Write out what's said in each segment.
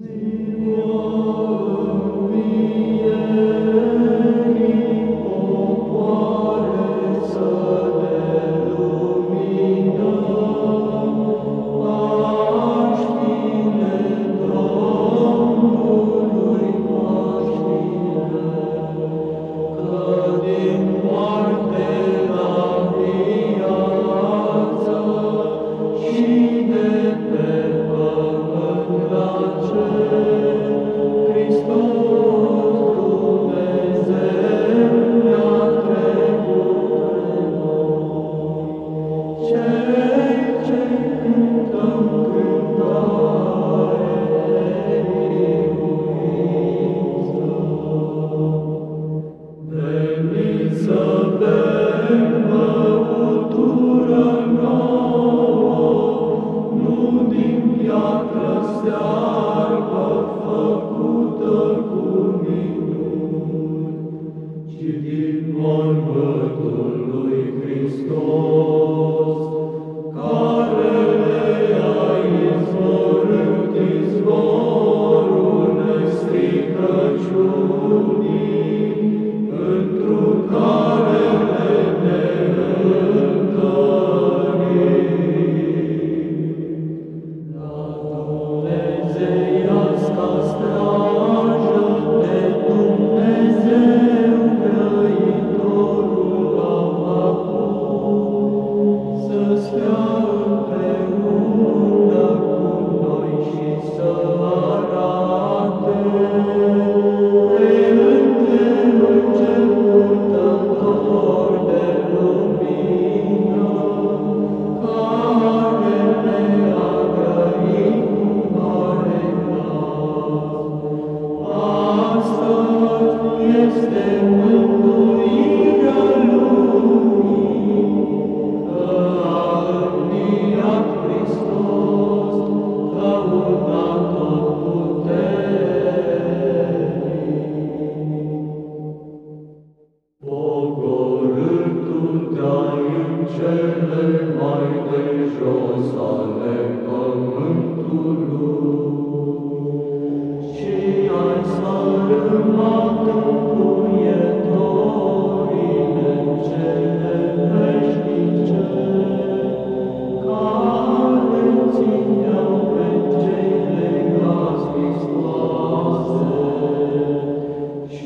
Nemo via să bem băutură nouă, nu din piatră stearbă făcută cu minuni, ci din mormântul lui Hristos.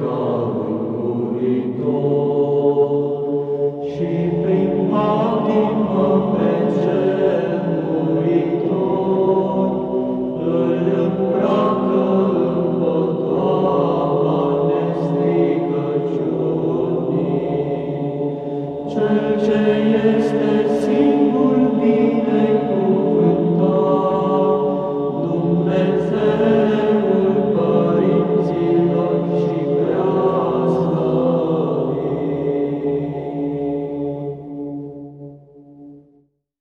Tavo in